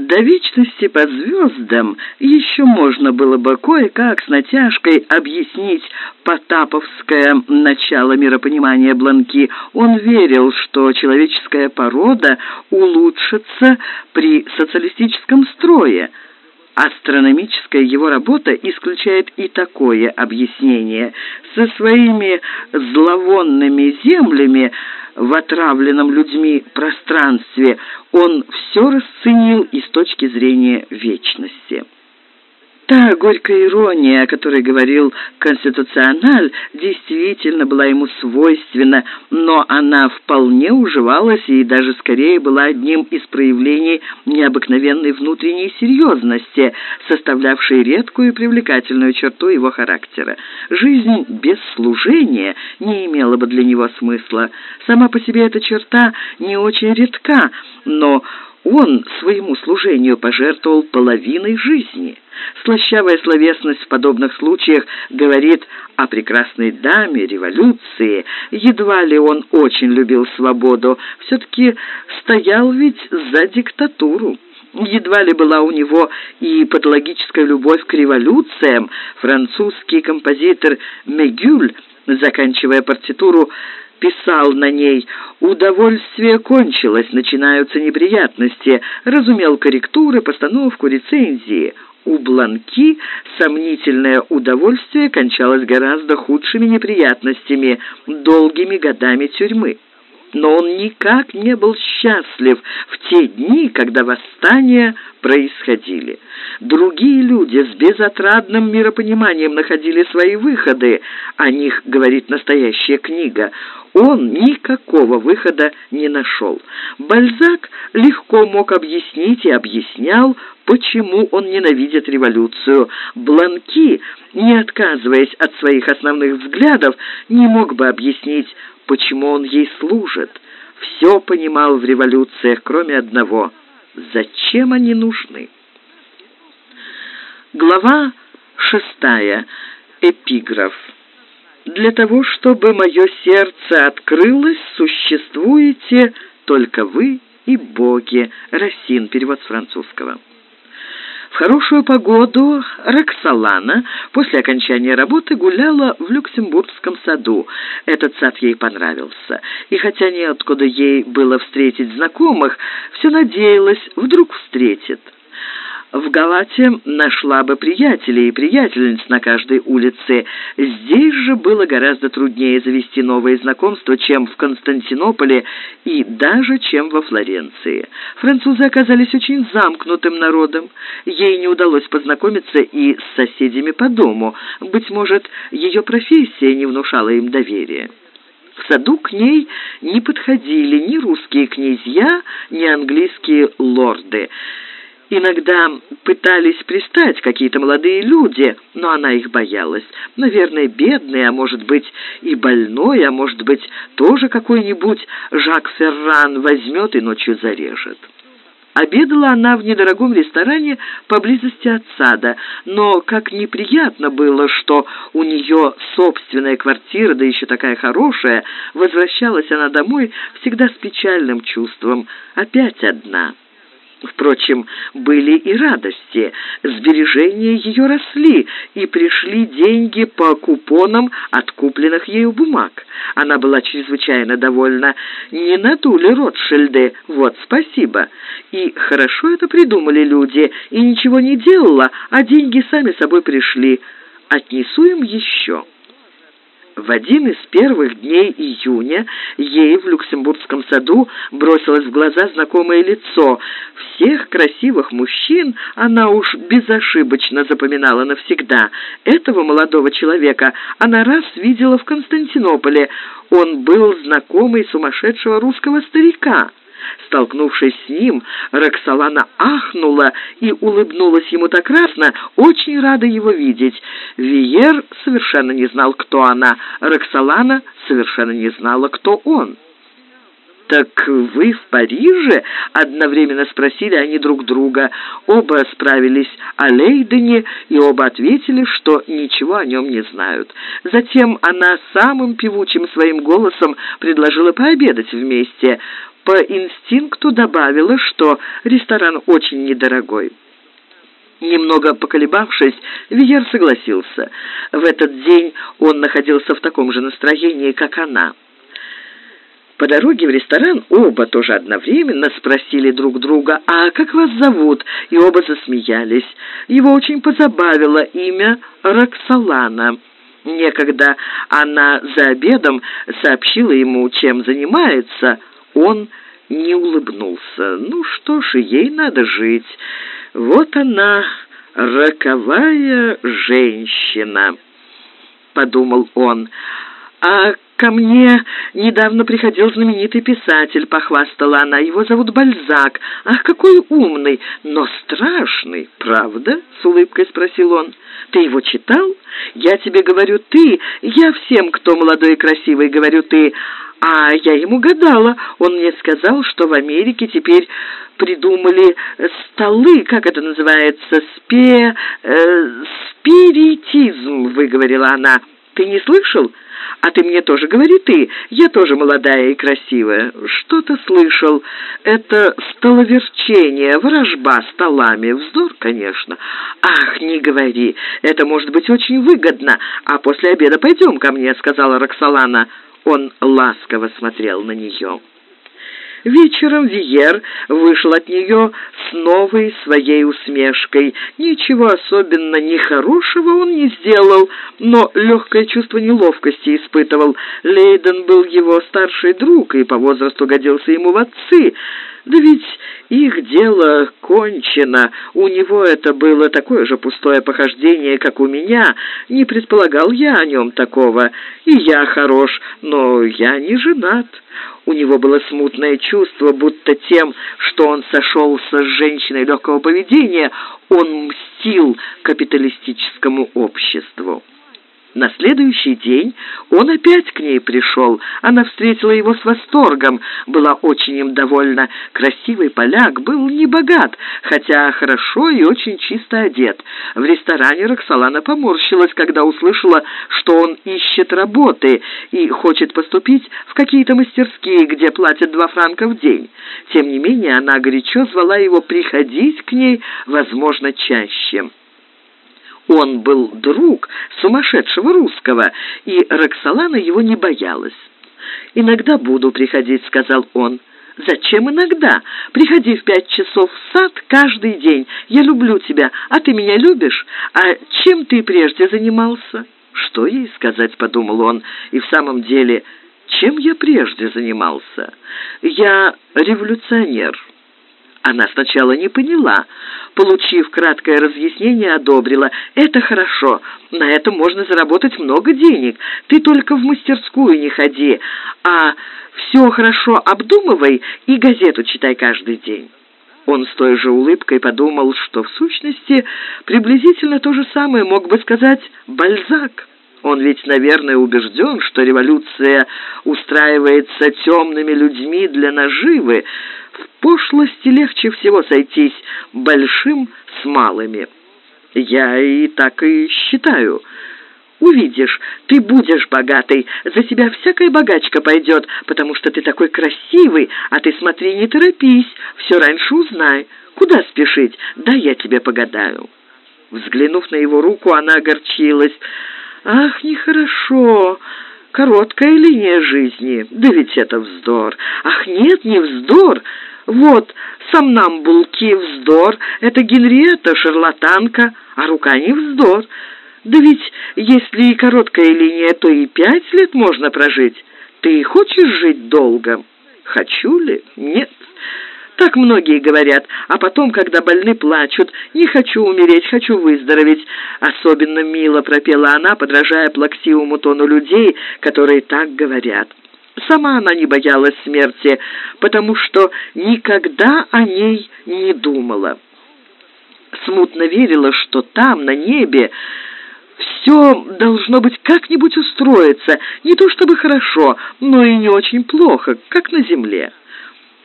До вечности под звездам еще можно было бы кое-как с натяжкой объяснить потаповское начало миропонимания Бланки. Он верил, что человеческая порода улучшится при социалистическом строе. Астрономическая его работа исключает и такое объяснение. Со своими зловонными землями в отравленном людьми пространстве он все расценил и с точки зрения вечности. Та горькая ирония, о которой говорил конституциональ, действительно была ему свойственна, но она вполне уживалась и даже скорее была одним из проявлений необыкновенной внутренней серьезности, составлявшей редкую и привлекательную черту его характера. Жизнь без служения не имела бы для него смысла. Сама по себе эта черта не очень редка, но он своему служению пожертвовал половиной жизни. Слащавая словесность в подобных случаях говорит о прекрасной даме революции. Едва ли он очень любил свободу, все-таки стоял ведь за диктатуру. Едва ли была у него и патологическая любовь к революциям. Французский композитор Мегюль, заканчивая партитуру, писал на ней. «Удовольствие кончилось, начинаются неприятности», разумел корректуры, постановку, рецензии. У Бланки сомнительное удовольствие кончалось гораздо худшими неприятностями, долгими годами тюрьмы но он никак не был счастлив в те дни, когда восстания происходили. Другие люди с безотрадным миропониманием находили свои выходы, о них говорит настоящая книга. Он никакого выхода не нашел. Бальзак легко мог объяснить и объяснял, почему он ненавидит революцию. Бланки, не отказываясь от своих основных взглядов, не мог бы объяснить, почему он ей служит. Все понимал в революциях, кроме одного — зачем они нужны. Глава шестая. Эпиграф. «Для того, чтобы мое сердце открылось, существуете только вы и боги». Рассин, перевод с французского. В хорошую погоду Роксолана после окончания работы гуляла в Люксембургском саду. Этот сад ей понравился. И хотя неоткуда ей было встретить знакомых, все надеялась, вдруг встретит в Галате нашла бы приятелей и приятельниц на каждой улице. Здесь же было гораздо труднее завести новые знакомства, чем в Константинополе и даже чем во Флоренции. Французы оказались очень замкнутым народом. Ей не удалось познакомиться и с соседями по дому. Быть может, ее профессия не внушала им доверия. В саду к ней не подходили ни русские князья, ни английские лорды – Иногда пытались пристать какие-то молодые люди, но она их боялась. Наверное, бедный, а может быть и больной, а может быть тоже какой-нибудь Жак Ферран возьмет и ночью зарежет. Обедала она в недорогом ресторане поблизости от сада, но как неприятно было, что у нее собственная квартира, да еще такая хорошая, возвращалась она домой всегда с печальным чувством, опять одна. Впрочем, были и радости. Сбережения ее росли, и пришли деньги по купонам от купленных ею бумаг. Она была чрезвычайно довольна. Не надули Ротшильды, вот спасибо. И хорошо это придумали люди, и ничего не делала, а деньги сами собой пришли. Отнесу им еще». В один из первых дней июня ей в Люксембургском саду бросилось в глаза знакомое лицо. Всех красивых мужчин она уж безошибочно запоминала навсегда. Этого молодого человека она раз видела в Константинополе. Он был знакомый сумасшедшего русского старика. Столкнувшись с ним, Роксолана ахнула и улыбнулась ему так красно, очень рада его видеть. Виер совершенно не знал, кто она, Роксолана совершенно не знала, кто он. «Так вы в Париже?» — одновременно спросили они друг друга. Оба справились о Лейдене, и оба ответили, что ничего о нем не знают. Затем она самым певучим своим голосом предложила пообедать вместе. По инстинкту добавила, что ресторан очень недорогой. Немного поколебавшись, Виер согласился. В этот день он находился в таком же настроении, как она. По дороге в ресторан оба тоже одновременно спросили друг друга «А как вас зовут?» и оба засмеялись. Его очень позабавило имя Роксолана. Некогда она за обедом сообщила ему, чем занимается. Он не улыбнулся. «Ну что ж, ей надо жить. Вот она, роковая женщина», — подумал он. «А ко мне недавно приходил знаменитый писатель», — похвастала она. «Его зовут Бальзак. Ах, какой умный, но страшный, правда?» — с улыбкой спросил он. «Ты его читал? Я тебе говорю «ты». Я всем, кто молодой и красивый, говорю «ты». А я ему гадала. Он мне сказал, что в Америке теперь придумали столы, как это называется, спе... Э, спиритизм, выговорила она. Ты не слышал? А ты мне тоже говори ты. Я тоже молодая и красивая. Что-то слышал. Это столоверчение, ворожба столами. Вздор, конечно. Ах, не говори. Это может быть очень выгодно. А после обеда пойдем ко мне, сказала Роксолана. Он ласково смотрел на нее. Вечером Виер вышел от нее с новой своей усмешкой. Ничего особенно нехорошего он не сделал, но легкое чувство неловкости испытывал. Лейден был его старший друг и по возрасту годился ему в отцы. Да ведь их дело кончено. У него это было такое же пустое похождение, как у меня. Не предполагал я о нем такого. И я хорош, но я не женат. У него было смутное чувство, будто тем, что он сошелся с женщиной легкого поведения, он мстил капиталистическому обществу. На следующий день он опять к ней пришел. Она встретила его с восторгом, была очень им довольна. Красивый поляк был не богат, хотя хорошо и очень чисто одет. В ресторане Роксолана поморщилась, когда услышала, что он ищет работы и хочет поступить в какие-то мастерские, где платят два франка в день. Тем не менее, она горячо звала его приходить к ней, возможно, чаще. Он был друг сумасшедшего русского, и Роксолана его не боялась. «Иногда буду приходить», — сказал он. «Зачем иногда? Приходи в пять часов в сад каждый день. Я люблю тебя, а ты меня любишь? А чем ты прежде занимался?» «Что ей сказать?» — подумал он. «И в самом деле, чем я прежде занимался? Я революционер». Она сначала не поняла. Получив краткое разъяснение, одобрила. «Это хорошо. На этом можно заработать много денег. Ты только в мастерскую не ходи, а все хорошо обдумывай и газету читай каждый день». Он с той же улыбкой подумал, что в сущности приблизительно то же самое мог бы сказать Бальзак. Он ведь, наверное, убежден, что революция устраивается темными людьми для наживы, в пошлости легче всего сойтись большим с малыми. Я и так и считаю. Увидишь, ты будешь богатый, за тебя всякая богачка пойдет, потому что ты такой красивый, а ты смотри, не торопись, все раньше узнай. Куда спешить? Да я тебе погадаю». Взглянув на его руку, она огорчилась. «Ах, нехорошо!» Короткая линия жизни. Да ведь это вздор. Ах, нет, не вздор. Вот, сомнамбулки вздор. Это Генриетта, шарлатанка, а рука не вздор. Да ведь если и короткая линия, то и пять лет можно прожить. Ты хочешь жить долго? Хочу ли? Нет. Так многие говорят, а потом, когда больны плачут, «Не хочу умереть, хочу выздороветь». Особенно мило пропела она, подражая плаксивому тону людей, которые так говорят. Сама она не боялась смерти, потому что никогда о ней не думала. Смутно верила, что там, на небе, все должно быть как-нибудь устроиться, не то чтобы хорошо, но и не очень плохо, как на земле.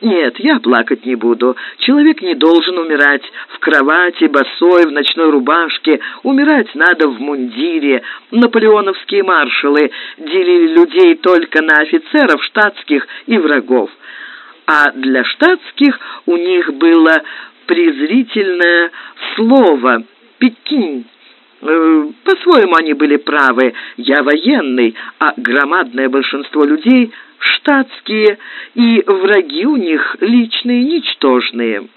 Нет, я плакать не буду. Человек не должен умирать в кровати, босой, в ночной рубашке. Умирать надо в мундире. Наполеоновские маршалы делили людей только на офицеров, штатских и врагов. а для штатских у них было презрительное слово «пекинь». Э, по-своему они были правы. Я военный, а громадное большинство людей штатские, и враги у них личные, ничтожные.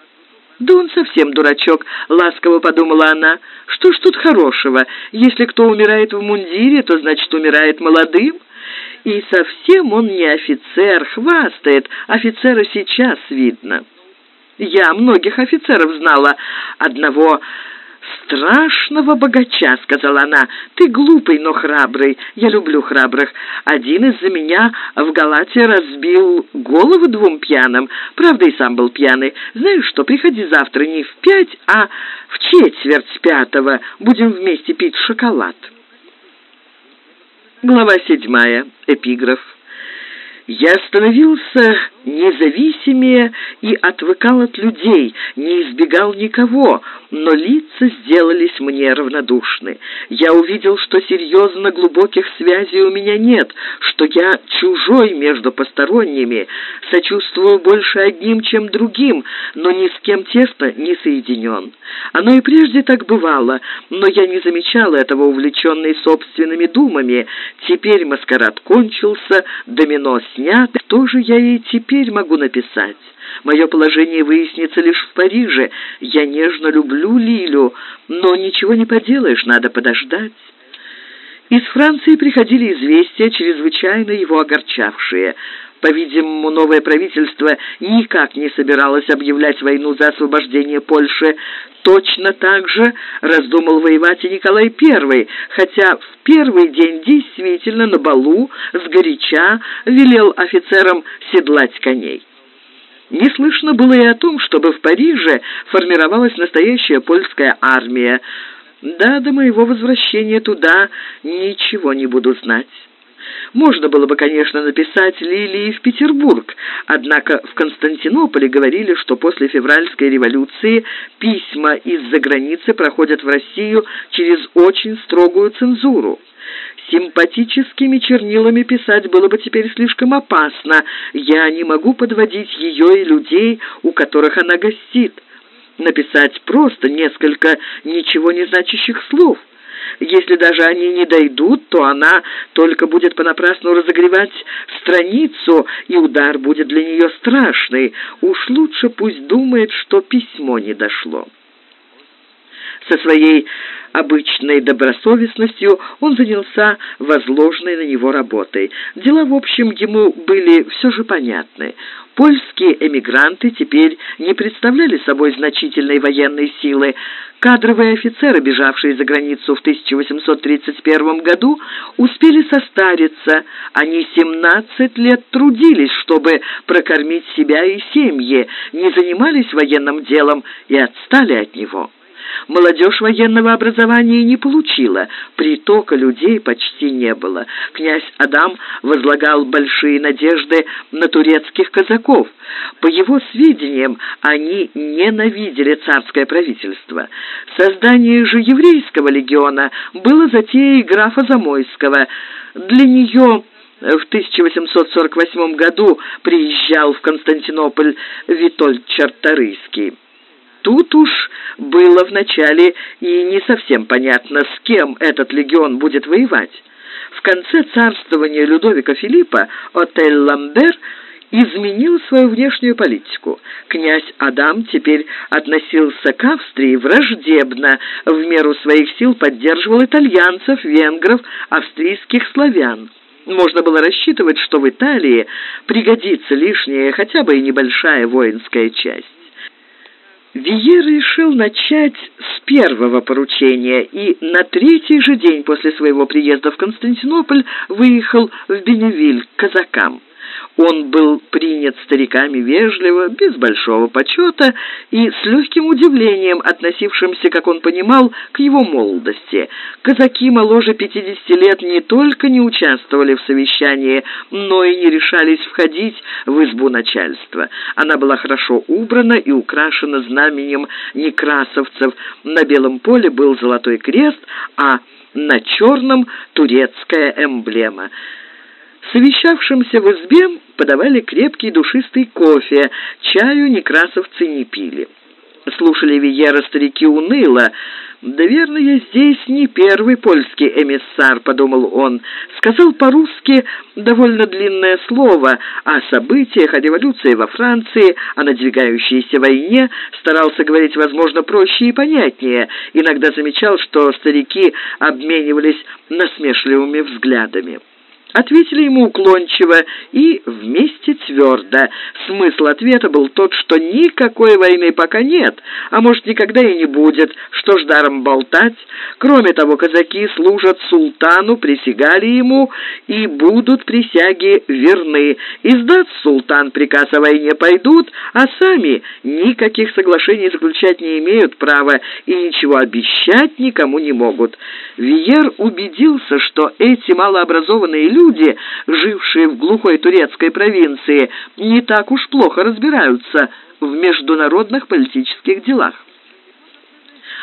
«Да он совсем дурачок», — ласково подумала она. «Что ж тут хорошего? Если кто умирает в мундире, то значит умирает молодым». И совсем он не офицер, хвастает, офицера сейчас видно. Я многих офицеров знала, одного страшного богача», — сказала она. «Ты глупый, но храбрый. Я люблю храбрых. Один из-за меня в Галате разбил голову двум пьяным. Правда, и сам был пьяный. Знаешь что, приходи завтра не в пять, а в четверть пятого. Будем вместе пить шоколад». Глава седьмая. Эпиграф. Я становился независимее и отвыкал от людей, не избегал никого, но лица сделались мне равнодушны. Я увидел, что серьезно глубоких связей у меня нет, что я чужой между посторонними, сочувствую больше одним, чем другим, но ни с кем тесно не соединен. Оно и прежде так бывало, но я не замечал этого, увлеченный собственными думами. Теперь маскарад кончился, домино снят, что же я и теперь могу написать? Мое положение выяснится лишь в Париже. Я нежно люблю Лилю, но ничего не поделаешь, надо подождать». Из Франции приходили известия, чрезвычайно его огорчавшие. По-видимому, новое правительство никак не собиралось объявлять войну за освобождение Польши. Точно так же раздумал воевать и Николай I, хотя в первый день действительно на балу сгоряча велел офицерам седлать коней. Не слышно было и о том, чтобы в Париже формировалась настоящая польская армия. Да, до моего возвращения туда ничего не буду знать. Можно было бы, конечно, написать Лилии в Петербург, однако в Константинополе говорили, что после февральской революции письма из-за границы проходят в Россию через очень строгую цензуру. Симпатическими чернилами писать было бы теперь слишком опасно. Я не могу подводить ее и людей, у которых она гостит. Написать просто несколько ничего не значащих слов. Если даже они не дойдут, то она только будет понапрасну разогревать страницу, и удар будет для нее страшный. Уж лучше пусть думает, что письмо не дошло. Со своей обычной добросовестностью он занялся возложенной на него работой. Дела, в общем, ему были все же понятны. Польские эмигранты теперь не представляли собой значительной военной силы. Кадровые офицеры, бежавшие за границу в 1831 году, успели состариться. Они 17 лет трудились, чтобы прокормить себя и семьи, не занимались военным делом и отстали от него. Молодежь военного образования не получила, притока людей почти не было. Князь Адам возлагал большие надежды на турецких казаков. По его сведениям, они ненавидели царское правительство. Создание же еврейского легиона было затеей графа Замойского. Для нее в 1848 году приезжал в Константинополь Витольд Чарторийский. Тут уж было вначале и не совсем понятно, с кем этот легион будет воевать. В конце царствования Людовика Филиппа отель «Ламбер» изменил свою внешнюю политику. Князь Адам теперь относился к Австрии враждебно, в меру своих сил поддерживал итальянцев, венгров, австрийских славян. Можно было рассчитывать, что в Италии пригодится лишняя, хотя бы и небольшая воинская часть. Виер решил начать с первого поручения и на третий же день после своего приезда в Константинополь выехал в Беневиль к казакам. Он был принят стариками вежливо, без большого почета и с легким удивлением, относившимся, как он понимал, к его молодости. Казаки моложе 50 лет не только не участвовали в совещании, но и не решались входить в избу начальства. Она была хорошо убрана и украшена знаменем некрасовцев. На белом поле был золотой крест, а на черном турецкая эмблема. Совещавшимся в избе подавали крепкий душистый кофе, чаю некрасовцы не пили. Слушали Виера старики уныло. «Наверное, здесь не первый польский эмиссар», — подумал он. Сказал по-русски довольно длинное слово о событиях, о революции во Франции, о надвигающейся войне, старался говорить, возможно, проще и понятнее. Иногда замечал, что старики обменивались насмешливыми взглядами. Ответили ему уклончиво и вместе твердо. Смысл ответа был тот, что никакой войны пока нет, а может никогда и не будет, что ж даром болтать. Кроме того, казаки служат султану, присягали ему и будут присяги верны. Издат султан приказ о войне пойдут, а сами никаких соглашений заключать не имеют права и ничего обещать никому не могут. Виер убедился, что эти малообразованные люди люди, жившие в глухой турецкой провинции, не так уж плохо разбираются в международных политических делах.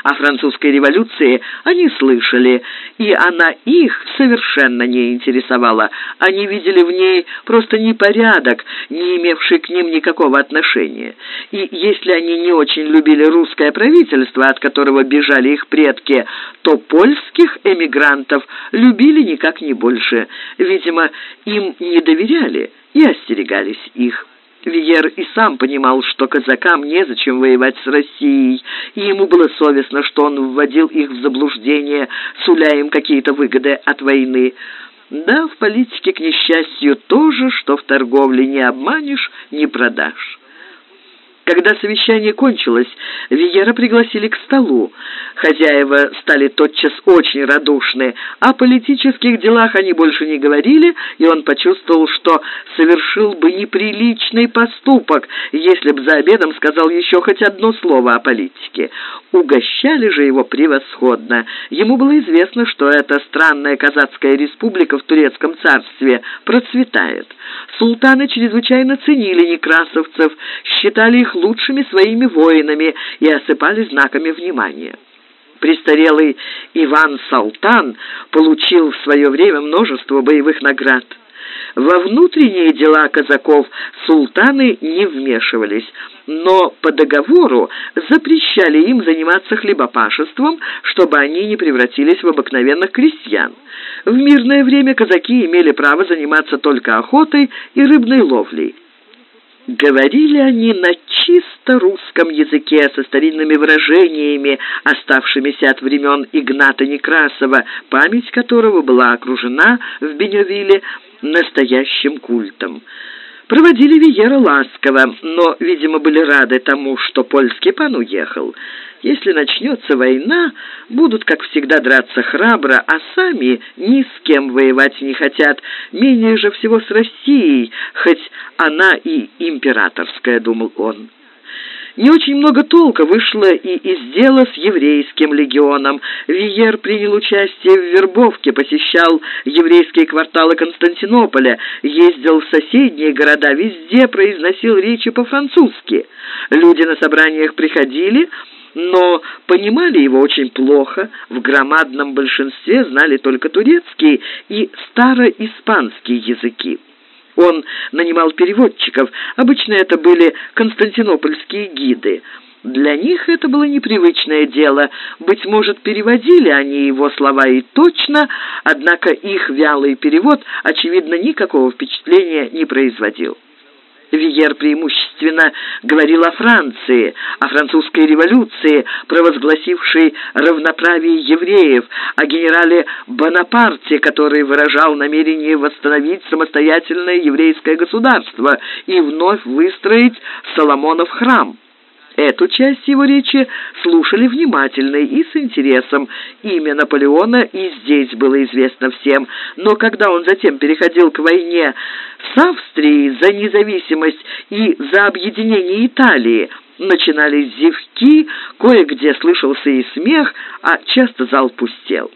О французской революции они слышали, и она их совершенно не интересовала. Они видели в ней просто непорядок, не имевший к ним никакого отношения. И если они не очень любили русское правительство, от которого бежали их предки, то польских эмигрантов любили никак не больше. Видимо, им не доверяли и остерегались их. Виер и сам понимал, что казакам незачем воевать с Россией, и ему было совестно, что он вводил их в заблуждение, суля им какие-то выгоды от войны. Да, в политике, к несчастью, тоже, что в торговле не обманешь, не продашь. Когда совещание кончилось, Виера пригласили к столу. Хозяева стали тотчас очень радушны. О политических делах они больше не говорили, и он почувствовал, что совершил бы неприличный поступок, если бы за обедом сказал еще хоть одно слово о политике. Угощали же его превосходно. Ему было известно, что эта странная казацкая республика в турецком царстве процветает. Султаны чрезвычайно ценили некрасовцев, считали их лучшими своими воинами и осыпали знаками внимания. Престарелый Иван Салтан получил в свое время множество боевых наград. Во внутренние дела казаков султаны не вмешивались, но по договору запрещали им заниматься хлебопашеством, чтобы они не превратились в обыкновенных крестьян. В мирное время казаки имели право заниматься только охотой и рыбной ловлей. Говорили они на чисто русском языке со старинными выражениями, оставшимися от времен Игната Некрасова, память которого была окружена в Беневиле настоящим культом. Проводили Виера ласково, но, видимо, были рады тому, что польский пан уехал. Если начнется война, будут, как всегда, драться храбро, а сами ни с кем воевать не хотят. Менее же всего с Россией, хоть она и императорская, думал он. Не очень много толка вышло и из дела с еврейским легионом. Виер принял участие в вербовке, посещал еврейские кварталы Константинополя, ездил в соседние города, везде произносил речи по-французски. Люди на собраниях приходили, но понимали его очень плохо, в громадном большинстве знали только турецкий и староиспанский языки. Он нанимал переводчиков, обычно это были константинопольские гиды. Для них это было непривычное дело. Быть может, переводили они его слова и точно, однако их вялый перевод, очевидно, никакого впечатления не производил. Виер преимущественно говорил о Франции, о французской революции, провозгласившей равноправие евреев, о генерале Бонапарте, который выражал намерение восстановить самостоятельное еврейское государство и вновь выстроить Соломонов храм. Эту часть его речи слушали внимательно и с интересом. Имя Наполеона и здесь было известно всем, но когда он затем переходил к войне с Австрией за независимость и за объединение Италии, начинались зевки, кое-где слышался и смех, а часто зал пустел.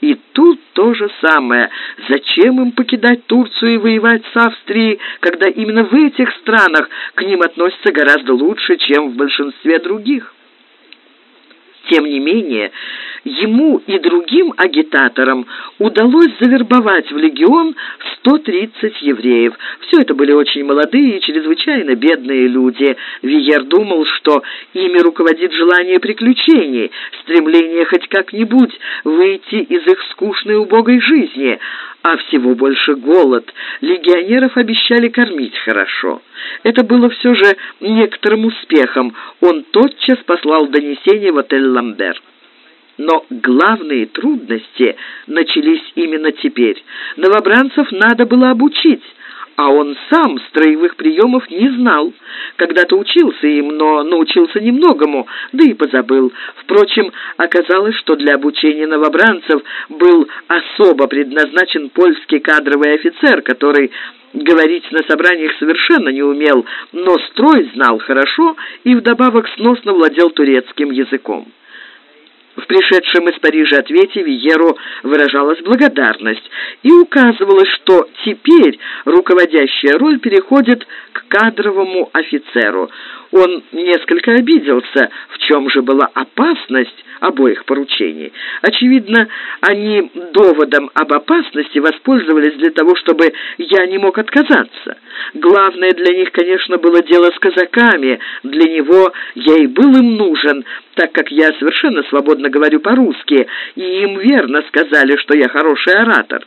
И тут то же самое. Зачем им покидать Турцию и воевать с Австрией, когда именно в этих странах к ним относятся гораздо лучше, чем в большинстве других? Тем не менее, ему и другим агитаторам удалось завербовать в легион 130 евреев. Все это были очень молодые и чрезвычайно бедные люди. Виер думал, что ими руководит желание приключений, стремление хоть как-нибудь выйти из их скучной убогой жизни, а всего больше голод. Легионеров обещали кормить хорошо. Это было все же некоторым успехом. Он тотчас послал донесение в отель «Ламбер». Но главные трудности начались именно теперь. Новобранцев надо было обучить а он сам строевых приемов не знал. Когда-то учился им, но научился немногому, да и позабыл. Впрочем, оказалось, что для обучения новобранцев был особо предназначен польский кадровый офицер, который говорить на собраниях совершенно не умел, но строй знал хорошо и вдобавок сносно владел турецким языком. В пришедшем из Парижа ответе Виеру выражалась благодарность и указывалось, что теперь руководящая роль переходит к кадровому офицеру. Он несколько обиделся, в чем же была опасность обоих поручений. Очевидно, они доводом об опасности воспользовались для того, чтобы я не мог отказаться. Главное для них, конечно, было дело с казаками. Для него я и был им нужен, так как я совершенно свободно говорю по-русски, и им верно сказали, что я хороший оратор.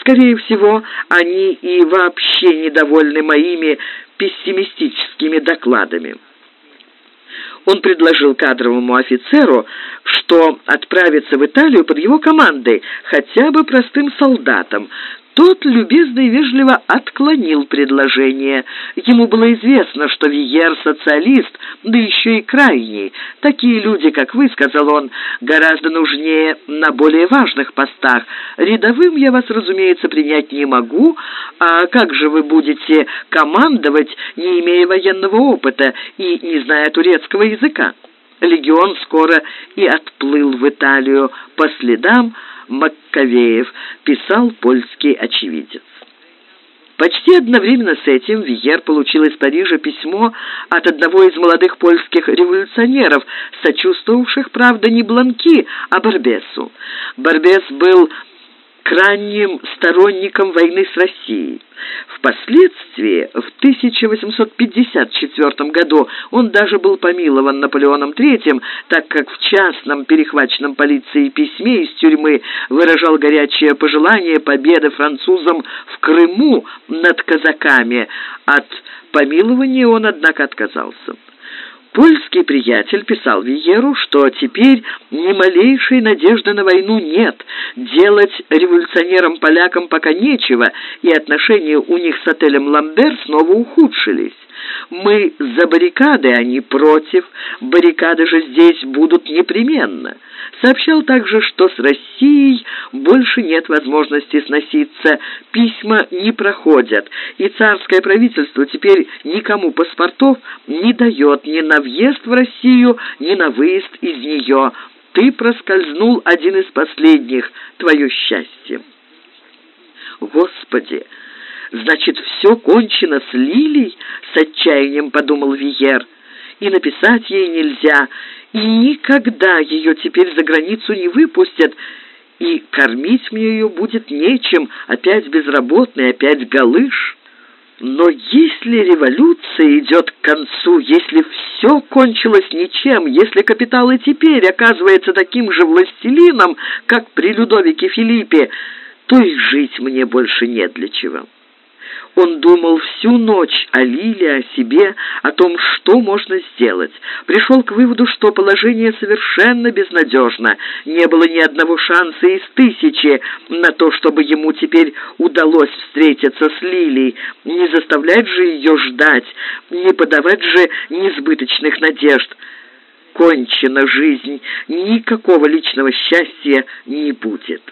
Скорее всего, они и вообще недовольны моими пессимистическими докладами. Он предложил кадровому офицеру, что отправится в Италию под его командой, хотя бы простым солдатом. Тот любезно и вежливо отклонил предложение. Ему было известно, что Виер социалист, да еще и крайний. Такие люди, как вы, сказал он, гораздо нужнее на более важных постах. Рядовым я вас, разумеется, принять не могу, а как же вы будете командовать, не имея военного опыта и не зная турецкого языка? Легион скоро и отплыл в Италию по следам Маккавеев, писал польский очевидец. Почти одновременно с этим Виер получил из Парижа письмо от одного из молодых польских революционеров, сочувствовавших, правда, не Бланки, а Барбесу. Барбес был крайним сторонником войны с Россией. Впоследствии, в 1854 году, он даже был помилован Наполеоном III, так как в частном перехваченном полицией письме из тюрьмы выражал горячее пожелание победы французам в Крыму над казаками. От помилования он, однако, отказался. Польский приятель писал Виеру, что теперь ни малейшей надежды на войну нет, делать революционерам-полякам пока нечего, и отношения у них с отелем «Ламбер» снова ухудшились. Мы за баррикады, а не против. Баррикады же здесь будут непременно. Сообщал также, что с Россией больше нет возможности сноситься. Письма не проходят, и царское правительство теперь никому паспортов не дает ни на въезд в Россию, ни на выезд из нее. Ты проскользнул один из последних, твое счастье. Господи! Значит, все кончено с Лилей, с отчаянием подумал Виер. И написать ей нельзя, и никогда ее теперь за границу не выпустят, и кормить мне ее будет нечем, опять безработный, опять галыш. Но если революция идет к концу, если все кончилось ничем, если капитал и теперь оказывается таким же властелином, как при Людовике Филиппе, то и жить мне больше не для чего. Он думал всю ночь о Лиле, о себе, о том, что можно сделать. Пришел к выводу, что положение совершенно безнадежно. Не было ни одного шанса из тысячи на то, чтобы ему теперь удалось встретиться с Лилией. Не заставлять же ее ждать, не подавать же несбыточных надежд. Кончена жизнь, никакого личного счастья не будет.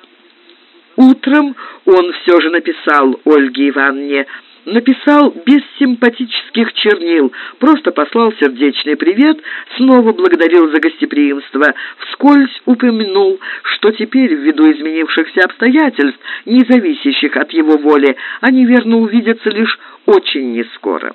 Утром он все же написал Ольге Ивановне, написал без симпатических чернил, просто послал сердечный привет, снова благодарил за гостеприимство, вскользь упомянул, что теперь, ввиду изменившихся обстоятельств, не зависящих от его воли, они верно увидятся лишь очень нескоро.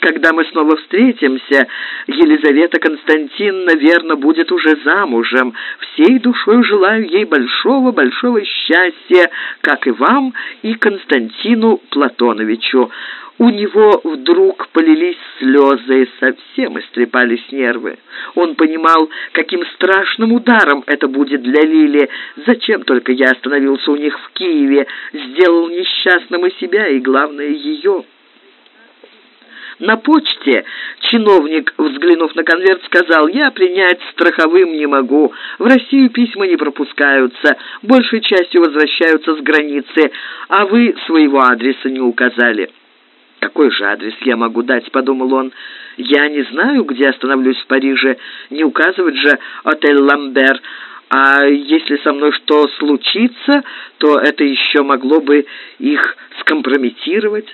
Когда мы снова встретимся, Елизавета Константиновна, верно, будет уже замужем. Всей душой желаю ей большого-большого счастья, как и вам, и Константину Платоновичу. У него вдруг полились слезы, совсем истрепались нервы. Он понимал, каким страшным ударом это будет для Лили. Зачем только я остановился у них в Киеве, сделал несчастным и себя, и, главное, ее. На почте чиновник, взглянув на конверт, сказал, «Я принять страховым не могу. В Россию письма не пропускаются, большей частью возвращаются с границы, а вы своего адреса не указали». «Какой же адрес я могу дать?» — подумал он. «Я не знаю, где остановлюсь в Париже. Не указывать же отель «Ламбер». А если со мной что случится, то это еще могло бы их скомпрометировать».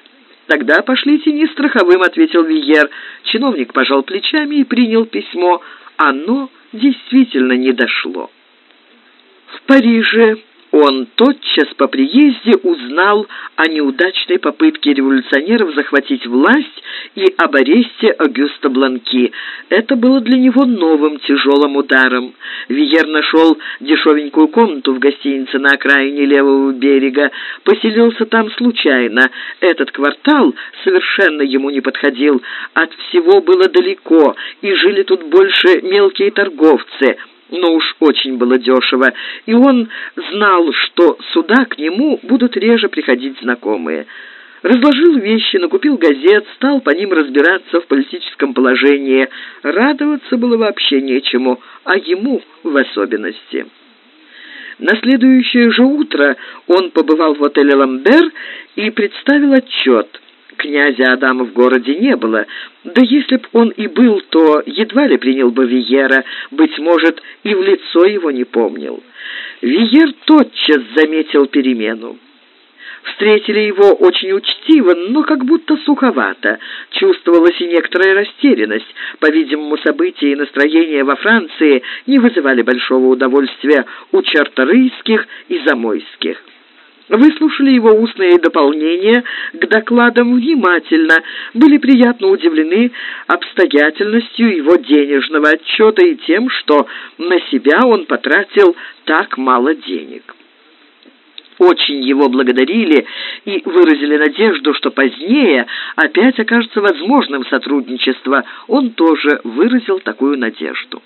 «Тогда пошлите не страховым», — ответил Виер. Чиновник пожал плечами и принял письмо. Оно действительно не дошло. В Париже он тотчас по приезде узнал о неудачной попытке революционеров захватить власть и об аресте Агюста Бланки. Это было для него новым тяжелым ударом. Виер нашел дешевенькую комнату в гостинице на окраине левого берега, поселился там случайно. Этот квартал совершенно ему не подходил, от всего было далеко, и жили тут больше мелкие торговцы – но уж очень было дешево, и он знал, что сюда к нему будут реже приходить знакомые. Разложил вещи, накупил газет, стал по ним разбираться в политическом положении. Радоваться было вообще нечему, а ему в особенности. На следующее же утро он побывал в отеле «Ламбер» и представил отчет – князя Адама в городе не было. Да если б он и был, то едва ли принял бы Виера, быть может, и в лицо его не помнил. Виер тотчас заметил перемену. Встретили его очень учтиво, но как будто суховато. Чувствовалась и некоторая растерянность. По-видимому, события и настроения во Франции не вызывали большого удовольствия у чарторийских и замойских выслушали его устные дополнения к докладам внимательно, были приятно удивлены обстоятельностью его денежного отчета и тем, что на себя он потратил так мало денег. Очень его благодарили и выразили надежду, что позднее опять окажется возможным сотрудничество. Он тоже выразил такую надежду.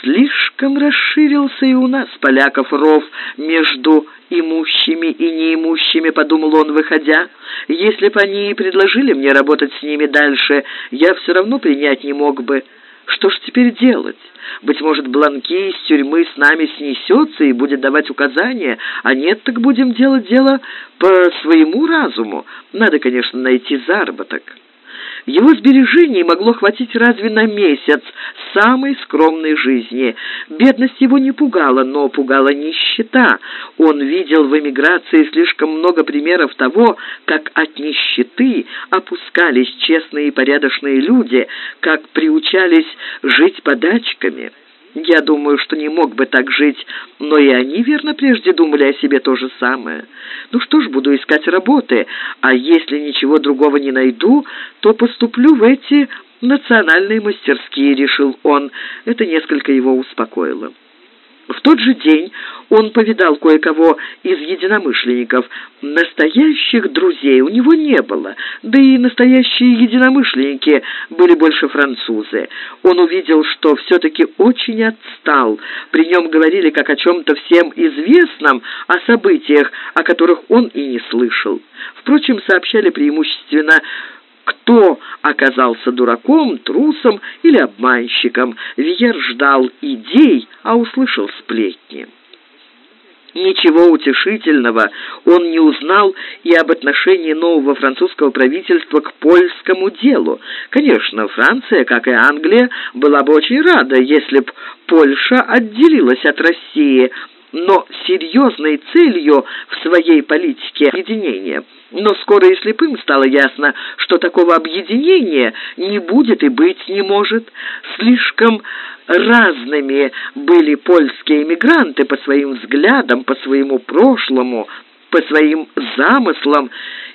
Слишком расширился и у нас, поляков, ров между имущими и неимущими, подумал он, выходя. Если бы они и предложили мне работать с ними дальше, я все равно принять не мог бы. Что ж теперь делать? Быть может, Бланки из тюрьмы с нами снесется и будет давать указания, а нет, так будем делать дело по своему разуму. Надо, конечно, найти заработок». Его сбережений могло хватить разве на месяц самой скромной жизни. Бедность его не пугала, но пугала нищета. Он видел в эмиграции слишком много примеров того, как от нищеты опускались честные и порядочные люди, как приучались жить подачками. Я думаю, что не мог бы так жить, но и они, верно, прежде думали о себе то же самое. Ну что ж, буду искать работы, а если ничего другого не найду, то поступлю в эти национальные мастерские, решил он. Это несколько его успокоило. В тот же день он повидал кое-кого из единомышленников. Настоящих друзей у него не было, да и настоящие единомышленники были больше французы. Он увидел, что все-таки очень отстал. При нем говорили как о чем-то всем известном, о событиях, о которых он и не слышал. Впрочем, сообщали преимущественно кто оказался дураком, трусом или обманщиком. Вьер ждал идей, а услышал сплетни. Ничего утешительного он не узнал и об отношении нового французского правительства к польскому делу. Конечно, Франция, как и Англия, была бы очень рада, если б Польша отделилась от России, но серьезной целью в своей политике объединения – но скоро и слепым стало ясно, что такого объединения не будет и быть не может. Слишком разными были польские эмигранты по своим взглядам, по своему прошлому, по своим замыслам,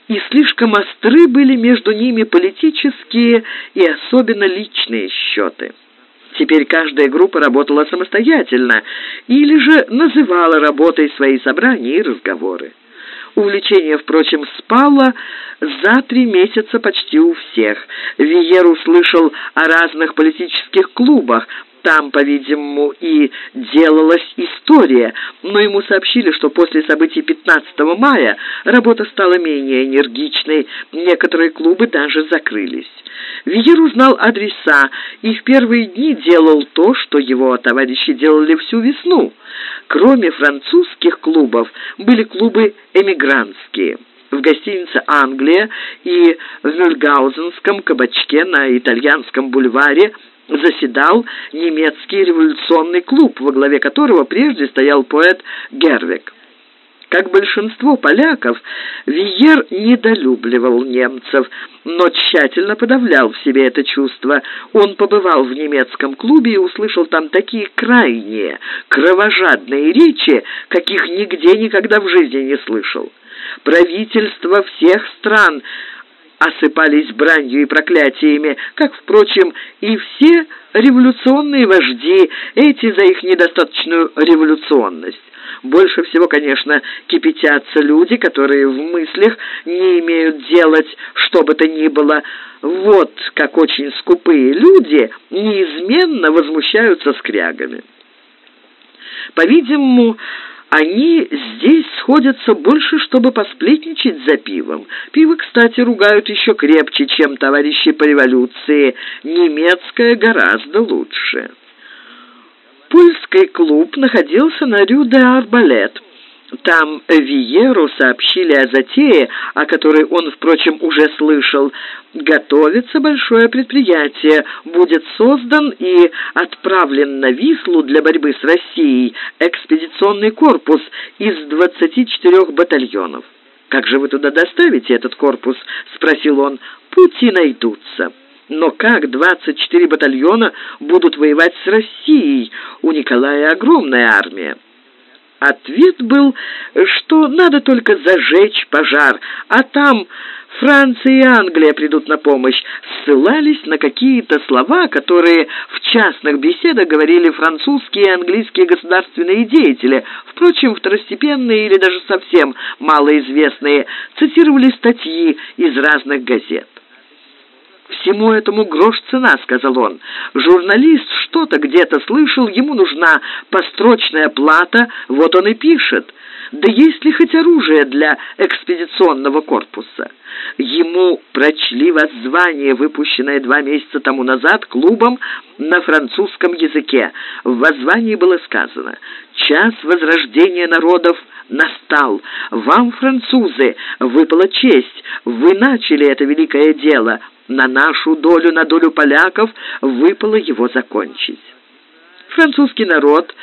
и слишком остры были между ними политические и особенно личные счеты. Теперь каждая группа работала самостоятельно или же называла работой свои собрания и разговоры. Увлечение, впрочем, спало за три месяца почти у всех. Виер услышал о разных политических клубах, там, по-видимому, и делалась история, но ему сообщили, что после событий 15 мая работа стала менее энергичной, некоторые клубы даже закрылись. Виер узнал адреса и в первые дни делал то, что его товарищи делали всю весну. Кроме французских клубов, были клубы эмигрантские в гостинице «Англия» и в Мюльгаузенском кабачке на итальянском бульваре заседал немецкий революционный клуб, во главе которого прежде стоял поэт Гервик. Как большинство поляков, Виер недолюбливал немцев, но тщательно подавлял в себе это чувство. Он побывал в немецком клубе и услышал там такие крайние, кровожадные речи, каких нигде никогда в жизни не слышал. Правительства всех стран осыпались бранью и проклятиями, как, впрочем, и все революционные вожди, эти за их недостаточную революционность. Больше всего, конечно, кипятятся люди, которые в мыслях не имеют делать что бы то ни было. Вот как очень скупые люди неизменно возмущаются скрягами. По-видимому, они здесь сходятся больше, чтобы посплетничать за пивом. Пиво, кстати, ругают еще крепче, чем товарищи по революции. Немецкое гораздо лучше. Польский клуб находился на Рю-де-Арбалет. Там Виеру сообщили о затее, о которой он, впрочем, уже слышал. Готовится большое предприятие, будет создан и отправлен на Вислу для борьбы с Россией экспедиционный корпус из 24 батальонов. «Как же вы туда доставите этот корпус?» — спросил он. «Пути найдутся». Но как 24 батальона будут воевать с Россией? У Николая огромная армия. Ответ был, что надо только зажечь пожар, а там Франция и Англия придут на помощь. Ссылались на какие-то слова, которые в частных беседах говорили французские и английские государственные деятели, впрочем, второстепенные или даже совсем малоизвестные, цитировали статьи из разных газет. «Всему этому грош цена», — сказал он. «Журналист что-то где-то слышал, ему нужна построчная плата, вот он и пишет. Да есть ли хоть оружие для экспедиционного корпуса?» Ему прочли воззвание, выпущенное два месяца тому назад клубом на французском языке. В воззвании было сказано «Час возрождения народов настал. Вам, французы, выпала честь. Вы начали это великое дело. На нашу долю, на долю поляков, выпало его закончить. Французский народ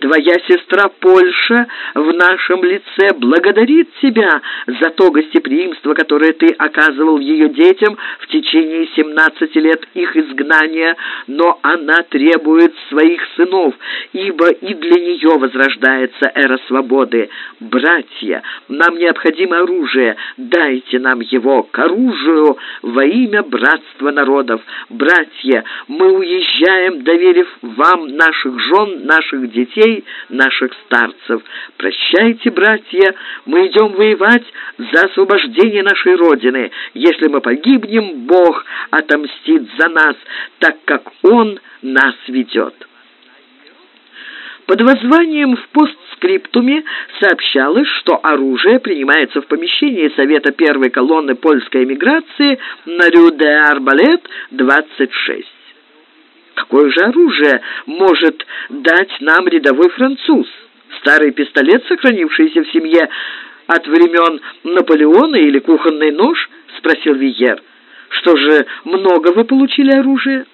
Твоя сестра Польша в нашем лице благодарит тебя за то гостеприимство, которое ты оказывал ее детям в течение семнадцати лет их изгнания, но она требует своих сынов, ибо и для нее возрождается эра свободы. Братья, нам необходимо оружие, дайте нам его к оружию во имя братства народов. Братья, мы уезжаем, доверив вам наших жен, наших детей, детей наших старцев. Прощайте, братья, мы идем воевать за освобождение нашей Родины. Если мы погибнем, Бог отомстит за нас, так как Он нас ведет». Под воззванием в постскриптуме сообщалось, что оружие принимается в помещении Совета первой колонны польской эмиграции на Рю-де-Арбалет, 26. Какое же оружие может дать нам рядовой француз? Старый пистолет, сохранившийся в семье от времен Наполеона или кухонный нож? Спросил Виер. Что же, много вы получили оружия?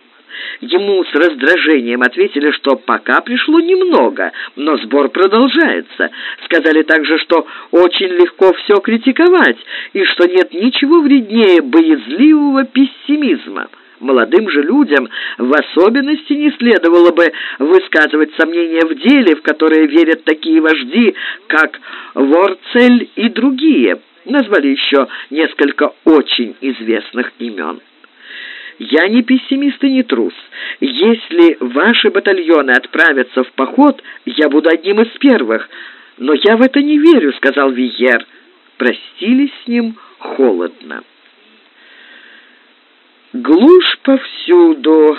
Ему с раздражением ответили, что пока пришло немного, но сбор продолжается. Сказали также, что очень легко все критиковать, и что нет ничего вреднее боязливого пессимизма. Молодым же людям в особенности не следовало бы высказывать сомнения в деле, в которое верят такие вожди, как Ворцель и другие. Назвали еще несколько очень известных имен. Я не пессимист и не трус. Если ваши батальоны отправятся в поход, я буду одним из первых. Но я в это не верю, сказал Виер. Простились с ним холодно. Глушь повсюду,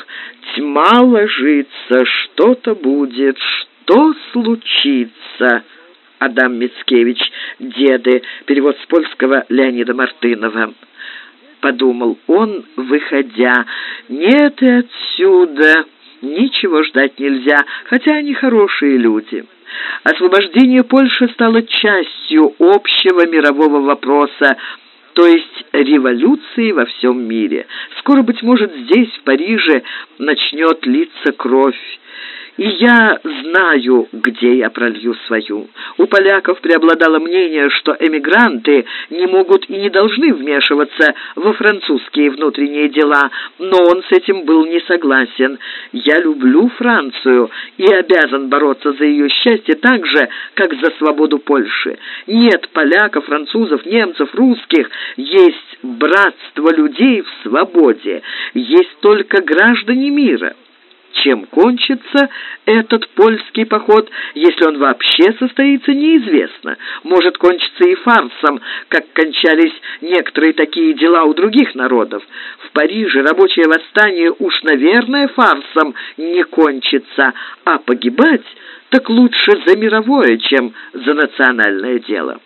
тьма ложится, что-то будет, что случится. Адам Мицкевич, деды, перевод с польского Леонида Мартынова. Подумал он, выходя, нет и отсюда ничего ждать нельзя, хотя они хорошие люди. Освобождение Польши стало частью общего мирового вопроса, то есть революции во всем мире. Скоро, быть может, здесь, в Париже, начнет литься кровь. Я знаю, где я пролью свою. У поляков преобладало мнение, что эмигранты не могут и не должны вмешиваться во французские внутренние дела, но он с этим был не согласен. Я люблю Францию и обязан бороться за ее счастье так же, как за свободу Польши. Нет поляков, французов, немцев, русских, есть братство людей в свободе, есть только граждане мира». Чем кончится этот польский поход, если он вообще состоится, неизвестно. Может кончиться и фарсом, как кончались некоторые такие дела у других народов. В Париже рабочее восстание уж, наверное, фарсом не кончится, а погибать так лучше за мировое, чем за национальное дело.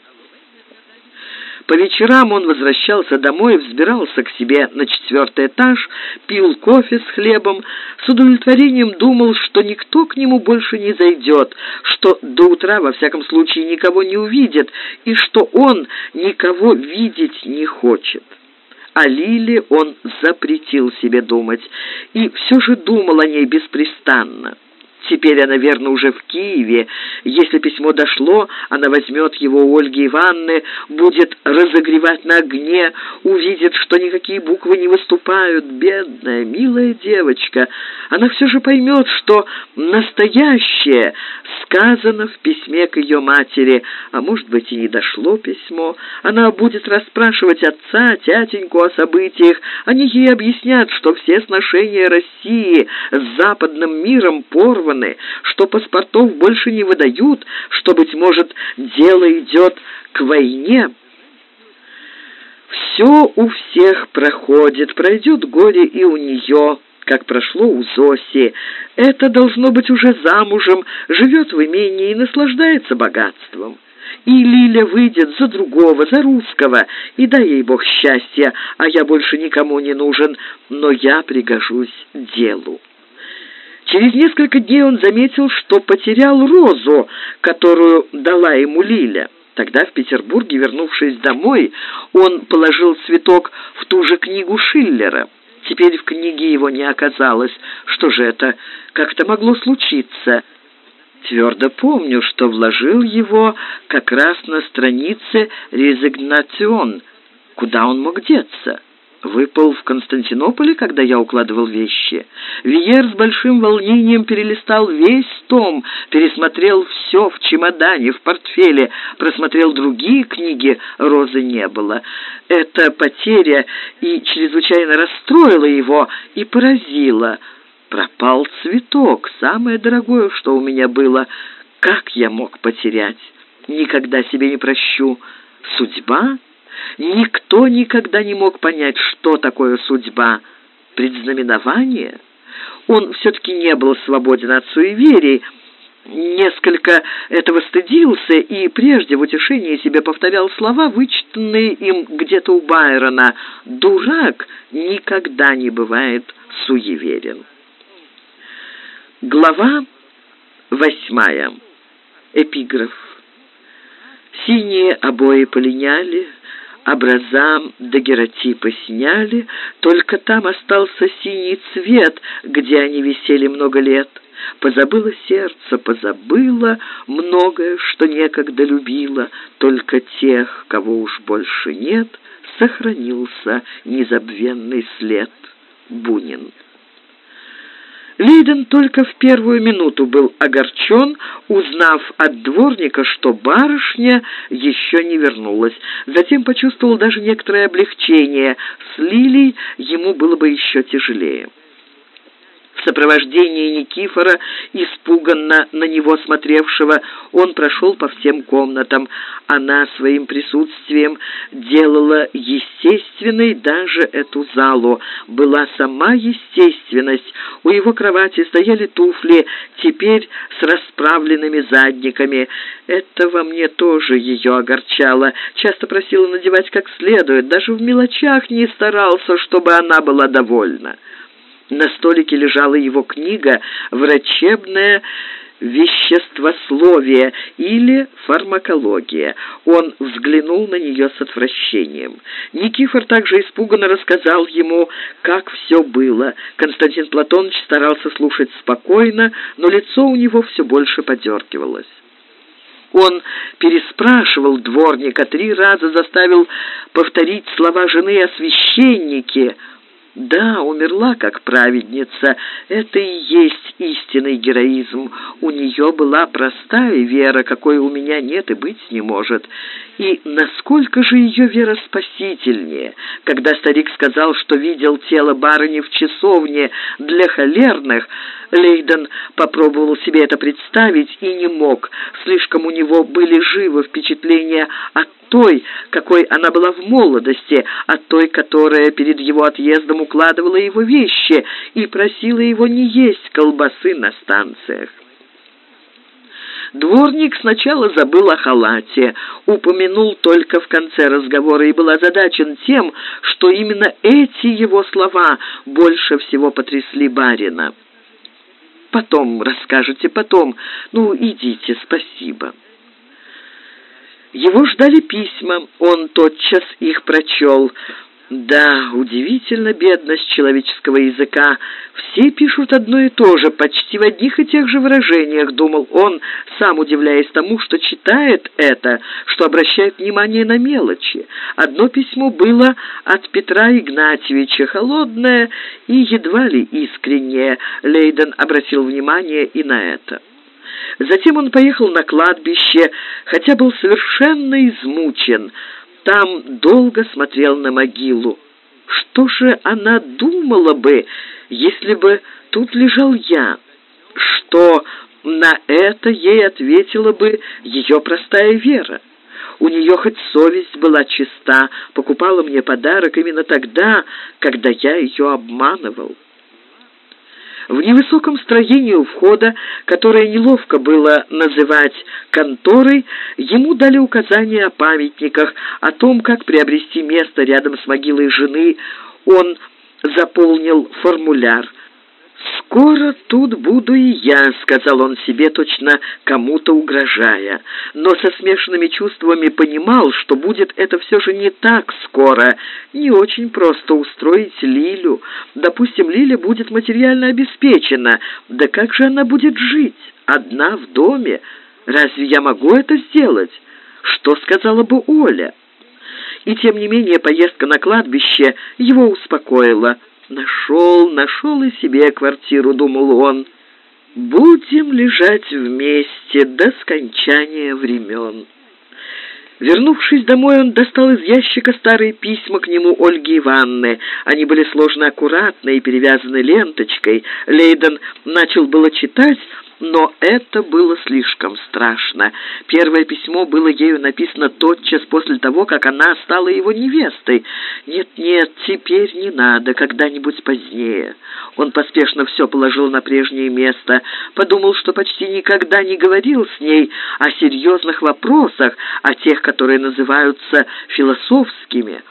По вечерам он возвращался домой, взбирался к себе на четвертый этаж, пил кофе с хлебом, с удовлетворением думал, что никто к нему больше не зайдет, что до утра, во всяком случае, никого не увидит, и что он никого видеть не хочет. О Лиле он запретил себе думать, и все же думал о ней беспрестанно. Теперь она, верно, уже в Киеве. Если письмо дошло, она возьмет его у Ольги Ивановны, будет разогревать на огне, увидит, что никакие буквы не выступают. Бедная, милая девочка. Она все же поймет, что настоящее сказано в письме к ее матери, а может быть и не дошло письмо. Она будет расспрашивать отца, тятеньку о событиях. Они ей объяснят, что все сношения России с западным миром порваны, арестованы, что паспортов больше не выдают, что, быть может, дело идет к войне. Все у всех проходит, пройдет горе и у нее, как прошло у Зоси. Это должно быть уже замужем, живет в имении и наслаждается богатством. И Лиля выйдет за другого, за русского, и дай ей Бог счастья, а я больше никому не нужен, но я пригожусь делу. Через несколько дней он заметил, что потерял розу, которую дала ему Лиля. Тогда в Петербурге, вернувшись домой, он положил цветок в ту же книгу Шиллера. Теперь в книге его не оказалось. Что же это? Как это могло случиться? Твердо помню, что вложил его как раз на странице «Резигнацион». Куда он мог деться? Выпал в Константинополе, когда я укладывал вещи. Виер с большим волнением перелистал весь том, пересмотрел все в чемодане, в портфеле, просмотрел другие книги, розы не было. Эта потеря и чрезвычайно расстроила его и поразила. Пропал цветок, самое дорогое, что у меня было. Как я мог потерять? Никогда себе не прощу. Судьба? Никто никогда не мог понять, что такое судьба. Предзнаменование? Он все-таки не был свободен от суеверий, несколько этого стыдился и прежде в утешении себе повторял слова, вычитанные им где-то у Байрона. «Дурак никогда не бывает суеверен». Глава восьмая. Эпиграф. Синие обои полиняли, образа дагеротипы сняли, только там остался синий цвет, где они висели много лет. Позабыло сердце, позабыло многое, что некогда любила, только тех, кого уж больше нет, сохранился незабвенный след. Бунин. Лейден только в первую минуту был огорчен, узнав от дворника, что барышня еще не вернулась. Затем почувствовал даже некоторое облегчение. С Лилей ему было бы еще тяжелее. В сопровождении Никифора, испуганно на него смотревшего, он прошел по всем комнатам. Она своим присутствием делала естественной даже эту залу. Была сама естественность. У его кровати стояли туфли, теперь с расправленными задниками. Это во мне тоже ее огорчало. Часто просила надевать как следует, даже в мелочах не старался, чтобы она была довольна. На столике лежала его книга «Врачебное веществословие» или «Фармакология». Он взглянул на нее с отвращением. Никифор также испуганно рассказал ему, как все было. Константин Платонович старался слушать спокойно, но лицо у него все больше подергивалось. Он переспрашивал дворника, три раза заставил повторить слова жены о священнике – да, умерла как праведница. Это и есть истинный героизм. У нее была простая вера, какой у меня нет и быть не может. И насколько же ее вера спасительнее, когда старик сказал, что видел тело барыни в часовне для холерных, Лейден попробовал себе это представить и не мог. Слишком у него были живы впечатления от той, какой она была в молодости, от той, которая перед его отъездом укладывала его вещи и просила его не есть колбасы на станциях. Дворник сначала забыл о халате, упомянул только в конце разговора и был озадачен тем, что именно эти его слова больше всего потрясли барина. «Потом расскажете, потом. Ну, идите, спасибо». Его ждали письма, он тотчас их прочел. Да, удивительно бедность человеческого языка. Все пишут одно и то же, почти в одних и тех же выражениях, думал он, сам удивляясь тому, что читает это, что обращает внимание на мелочи. Одно письмо было от Петра Игнатьевича, холодное и едва ли искреннее. Лейден обратил внимание и на это. Затем он поехал на кладбище, хотя был совершенно измучен. Там долго смотрел на могилу. Что же она думала бы, если бы тут лежал я? Что на это ей ответила бы ее простая вера? У нее хоть совесть была чиста, покупала мне подарок именно тогда, когда я ее обманывал. В невысоком строении у входа, которое неловко было называть конторой, ему дали указания о памятниках, о том, как приобрести место рядом с могилой жены. Он заполнил формуляр – «Скоро тут буду и я», — сказал он себе, точно кому-то угрожая. Но со смешанными чувствами понимал, что будет это все же не так скоро. Не очень просто устроить Лилю. Допустим, Лиля будет материально обеспечена. Да как же она будет жить? Одна в доме? Разве я могу это сделать? Что сказала бы Оля? И тем не менее поездка на кладбище его успокоила. «Нашел, нашел и себе квартиру», — думал он. «Будем лежать вместе до скончания времен». Вернувшись домой, он достал из ящика старые письма к нему Ольги Ивановны. Они были сложно аккуратно и перевязаны ленточкой. Лейден начал было читать, но это было слишком страшно. Первое письмо было ею написано тотчас после того, как она стала его невестой. «Нет-нет, теперь не надо, когда-нибудь позднее». Он поспешно все положил на прежнее место, подумал, что почти никогда не говорил с ней о серьезных вопросах, о тех, которые называются философскими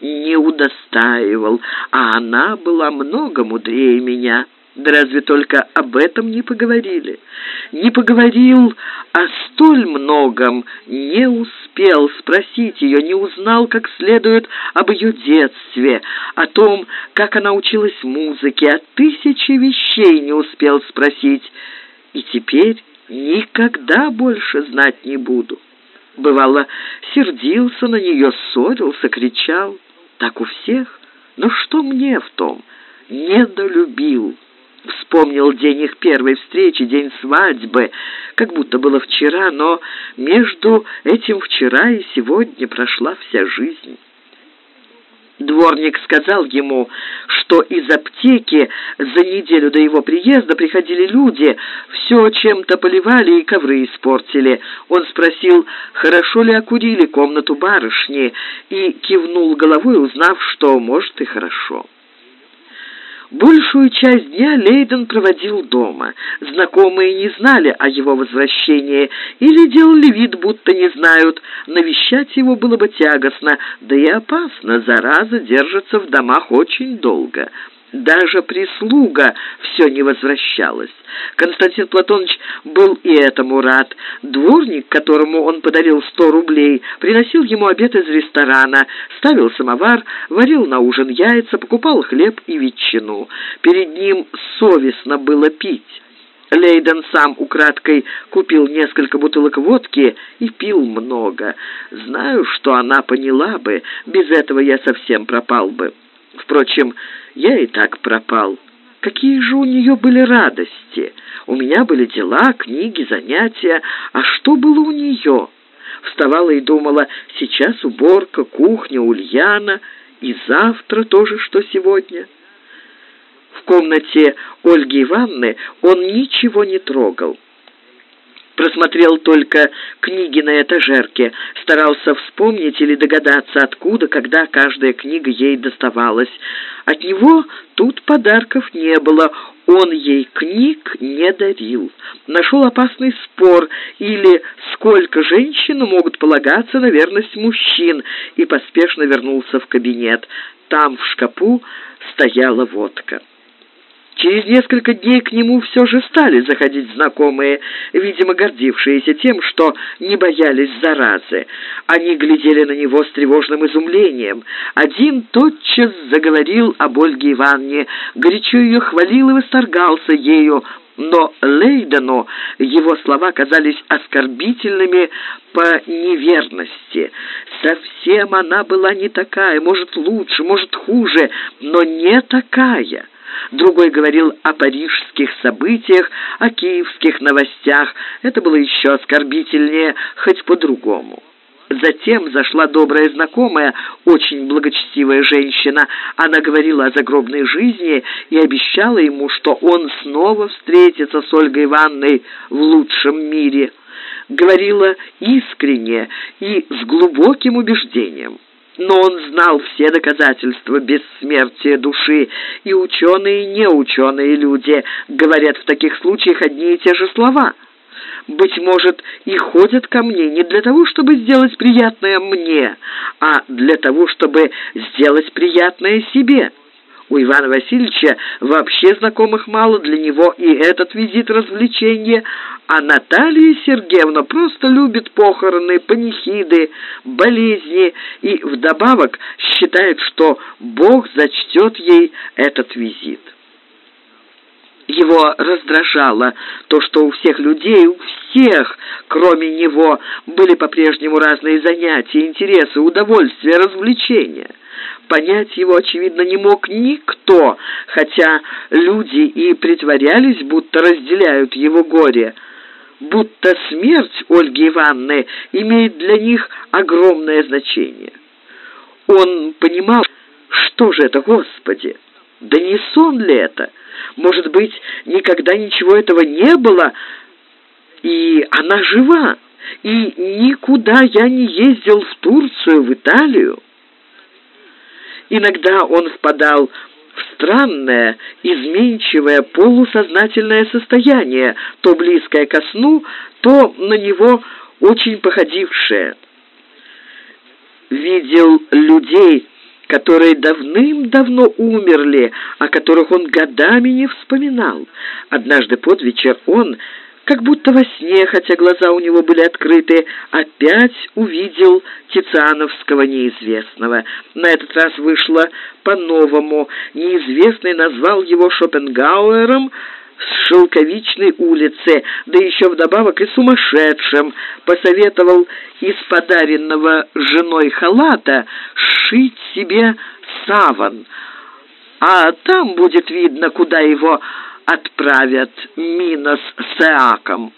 не удостаивал, а она была много мудрее меня. Да разве только об этом не поговорили? Не поговорил о столь многом, не успел спросить ее, не узнал как следует об ее детстве, о том, как она училась музыке, о тысяче вещей не успел спросить. И теперь никогда больше знать не буду. Бывало, сердился на нее, ссорился, кричал. Так у всех. Но что мне в том? Недолюбил. Вспомнил день их первой встречи, день свадьбы, как будто было вчера, но между этим вчера и сегодня прошла вся жизнь. Дворник сказал ему, что из аптеки за неделю до его приезда приходили люди, все чем-то поливали и ковры испортили. Он спросил, хорошо ли окурили комнату барышни, и кивнул головой, узнав, что может и хорошо. Большую часть дня Лейден проводил дома. Знакомые не знали о его возвращении или делали вид, будто не знают. Навещать его было бы тягостно, да и опасно, зараза держится в домах очень долго. Даже прислуга все не возвращалась. Константин Платонович был и этому рад. Дворник, которому он подарил сто рублей, приносил ему обед из ресторана, ставил самовар, варил на ужин яйца, покупал хлеб и ветчину. Перед ним совестно было пить. Лейден сам украдкой купил несколько бутылок водки и пил много. Знаю, что она поняла бы, без этого я совсем пропал бы. Впрочем, я и так пропал. Какие же у нее были радости! У меня были дела, книги, занятия. А что было у нее? Вставала и думала, сейчас уборка, кухня, Ульяна, и завтра тоже, что сегодня. В комнате Ольги Ивановны он ничего не трогал просмотрел только книги на этажерке, старался вспомнить или догадаться, откуда, когда каждая книга ей доставалась. От него тут подарков не было, он ей книг не дарил. Нашел опасный спор или сколько женщин могут полагаться на верность мужчин и поспешно вернулся в кабинет. Там в шкапу стояла водка. Через несколько дней к нему все же стали заходить знакомые, видимо, гордившиеся тем, что не боялись заразы. Они глядели на него с тревожным изумлением. Один тотчас заговорил об Ольге Ивановне, горячо ее хвалил и восторгался ею, но Лейдену его слова казались оскорбительными по неверности. Совсем она была не такая, может, лучше, может, хуже, но не такая другой говорил о парижских событиях, о киевских новостях. Это было еще оскорбительнее, хоть по-другому. Затем зашла добрая знакомая, очень благочестивая женщина. Она говорила о загробной жизни и обещала ему, что он снова встретится с Ольгой Ивановной в лучшем мире. Говорила искренне и с глубоким убеждением но он знал все доказательства бессмертия души, и ученые и неученые люди говорят в таких случаях одни и те же слова. Быть может, и ходят ко мне не для того, чтобы сделать приятное мне, а для того, чтобы сделать приятное себе». У Ивана Васильевича вообще знакомых мало, для него и этот визит развлечения, а Наталья Сергеевна просто любит похороны, панихиды, болезни и вдобавок считает, что Бог зачтет ей этот визит. Его раздражало то, что у всех людей, у всех, кроме него, были по-прежнему разные занятия, интересы, удовольствия, развлечения. Понять его, очевидно, не мог никто, хотя люди и притворялись, будто разделяют его горе, будто смерть Ольги Ивановны имеет для них огромное значение. Он понимал, что же это, Господи, да не сон ли это? Может быть, никогда ничего этого не было, и она жива, и никуда я не ездил в Турцию, в Италию. Иногда он впадал в странное, изменчивое, полусознательное состояние, то близкое ко сну, то на него очень походившее. Видел людей, которые давным-давно умерли, о которых он годами не вспоминал. Однажды под вечер он как будто во сне, хотя глаза у него были открыты, опять увидел Тициановского неизвестного. На этот раз вышло по-новому. Неизвестный назвал его Шопенгауэром с Шелковичной улицы, да еще вдобавок и сумасшедшим. Посоветовал из подаренного женой халата сшить себе саван, а там будет видно, куда его отправят Мина с Сеаком.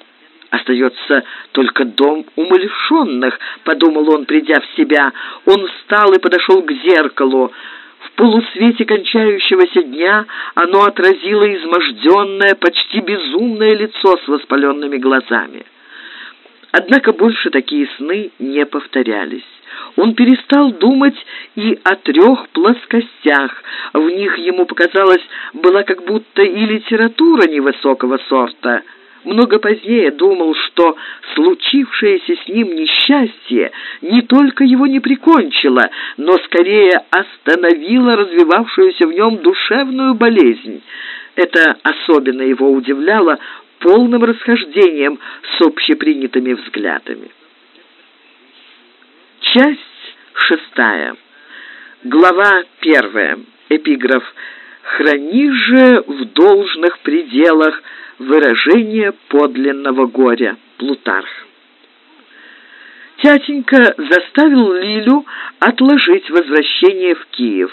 «Остается только дом умалишенных», — подумал он, придя в себя. Он встал и подошел к зеркалу. В полусвете кончающегося дня оно отразило изможденное, почти безумное лицо с воспаленными глазами. Однако больше такие сны не повторялись. Он перестал думать и о трех плоскостях. В них, ему показалось, была как будто и литература невысокого сорта. Много позднее думал, что случившееся с ним несчастье не только его не прикончило, но скорее остановило развивавшуюся в нем душевную болезнь. Это особенно его удивляло полным расхождением с общепринятыми взглядами. Часть шестая. Глава первая. Эпиграф. «Храни же в должных пределах выражение подлинного горя». Плутарх. Тятенька заставил Лилю отложить возвращение в Киев.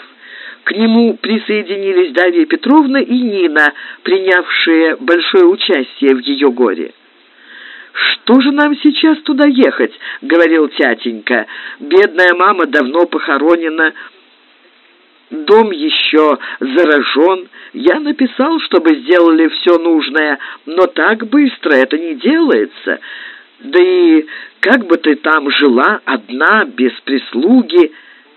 К нему присоединились Дарья Петровна и Нина, принявшие большое участие в ее горе. «Что же нам сейчас туда ехать?» — говорил тятенька. «Бедная мама давно похоронена, дом еще заражен. Я написал, чтобы сделали все нужное, но так быстро это не делается. Да и как бы ты там жила одна, без прислуги?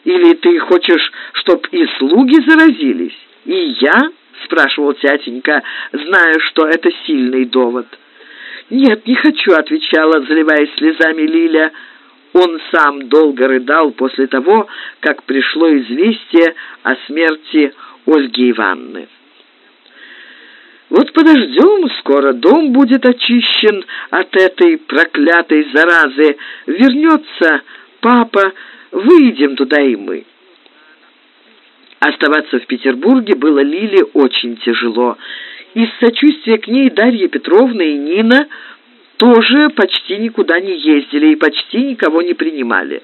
Или ты хочешь, чтоб и слуги заразились? И я?» — спрашивал тятенька, зная, что это сильный довод. «Нет, не хочу», — отвечала, заливаясь слезами Лиля. Он сам долго рыдал после того, как пришло известие о смерти Ольги Ивановны. «Вот подождем, скоро дом будет очищен от этой проклятой заразы. Вернется папа, выйдем туда и мы». Оставаться в Петербурге было Лиле очень тяжело. Из сочувствия к ней Дарья Петровна и Нина тоже почти никуда не ездили и почти никого не принимали.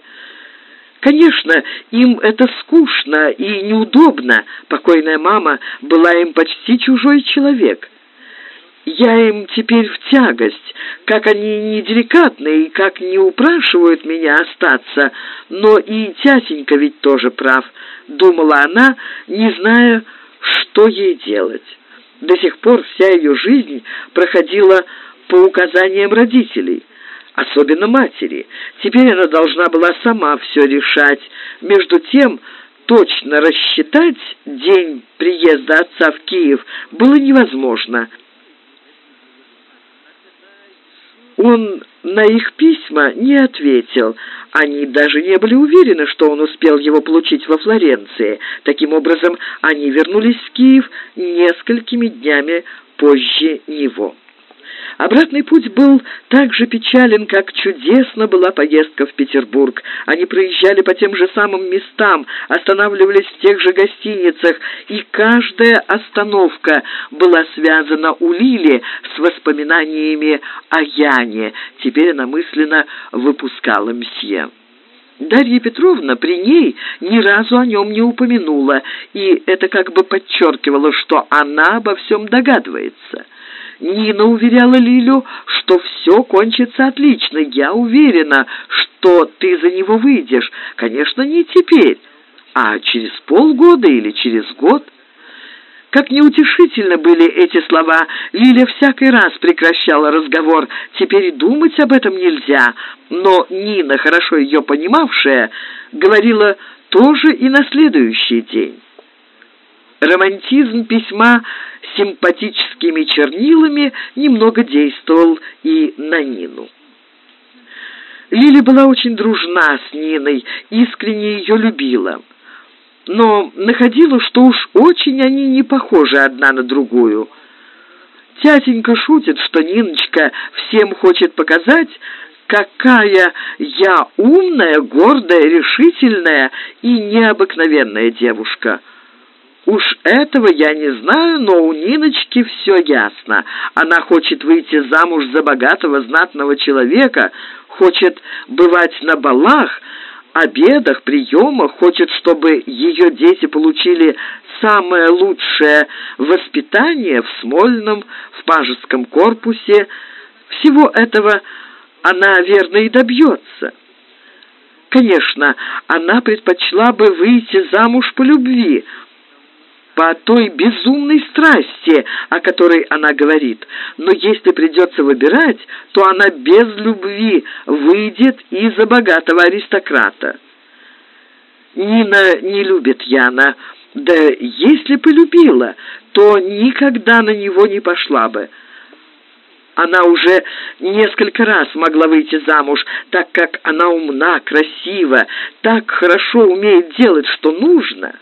Конечно, им это скучно и неудобно. Покойная мама была им почти чужой человек. Я им теперь в тягость, как они неделикатны и как не упрашивают меня остаться, но и тятенька ведь тоже прав, думала она, не зная, что ей делать. До сих пор вся ее жизнь проходила по указаниям родителей, особенно матери. Теперь она должна была сама все решать. Между тем, точно рассчитать день приезда отца в Киев было невозможно. Он на их письма не ответил. Они даже не были уверены, что он успел его получить во Флоренции. Таким образом, они вернулись в Киев несколькими днями позже него. Обратный путь был так же печален, как чудесно была поездка в Петербург. Они проезжали по тем же самым местам, останавливались в тех же гостиницах, и каждая остановка была связана у Лили с воспоминаниями о Яне. Теперь она мысленно выпускала мсье. Дарья Петровна при ней ни разу о нем не упомянула, и это как бы подчеркивало, что она обо всем догадывается. Нина уверяла Лилю, что все кончится отлично. Я уверена, что ты за него выйдешь. Конечно, не теперь, а через полгода или через год. Как неутешительно были эти слова, Лиля всякий раз прекращала разговор. Теперь думать об этом нельзя. Но Нина, хорошо ее понимавшая, говорила тоже и на следующий день. Романтизм письма симпатическими чернилами немного действовал и на Нину. Лили была очень дружна с Ниной, искренне ее любила, но находила, что уж очень они не похожи одна на другую. Тятенька шутит, что Ниночка всем хочет показать, какая я умная, гордая, решительная и необыкновенная девушка — Уж этого я не знаю, но у Ниночки все ясно. Она хочет выйти замуж за богатого знатного человека, хочет бывать на балах, обедах, приемах, хочет, чтобы ее дети получили самое лучшее воспитание в Смольном, в Пажеском корпусе. Всего этого она, верно, и добьется. Конечно, она предпочла бы выйти замуж по любви, по той безумной страсти, о которой она говорит. Но если придется выбирать, то она без любви выйдет и за богатого аристократа. Нина не любит Яна, да если полюбила, то никогда на него не пошла бы. Она уже несколько раз могла выйти замуж, так как она умна, красива, так хорошо умеет делать, что нужно».